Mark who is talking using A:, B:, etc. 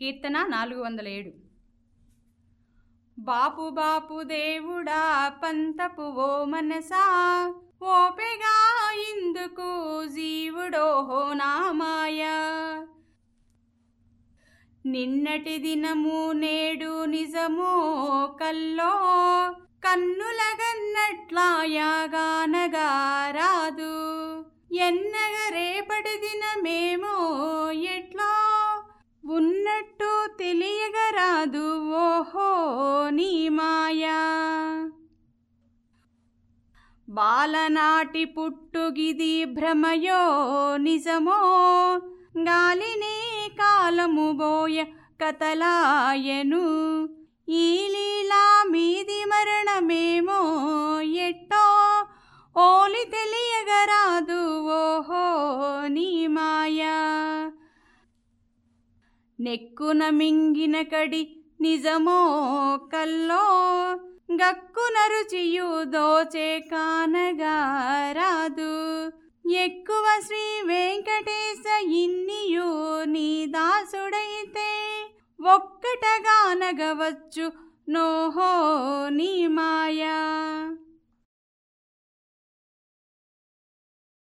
A: కీర్తన నాలుగు వందల ఏడు. బాపు బాపు దేవుడా పంతపు ఓ మనసా ఓపెగా ఇందుకు జీవుడోహో నామాయ. నిన్నటి దినము నేడు నిజమో కల్లో కన్నులగన్నట్లాయాగానగా రాదు. ఎన్నగ రేపటి దినమేమో కాదు ఓహో నీ మాయా. బాలనాటి పుట్టుగిది భ్రమయో నిజమో గాలిని కాలము బోయ కతలాయను ఈ లీలా మీది మరణమేమో ఎట్టో ఓలి తెలియగరాదు ఓహో నీ మాయా. నెక్కున మింగిన కడి నిజమో కల్లో గక్కున రుచియు దోచే కానగా రాదు. ఎక్కువ శ్రీ వెంకటేశ ఇన్నియు నీ దాసుడైతే ఒక్కటగానగవచ్చు నోహో నీ మా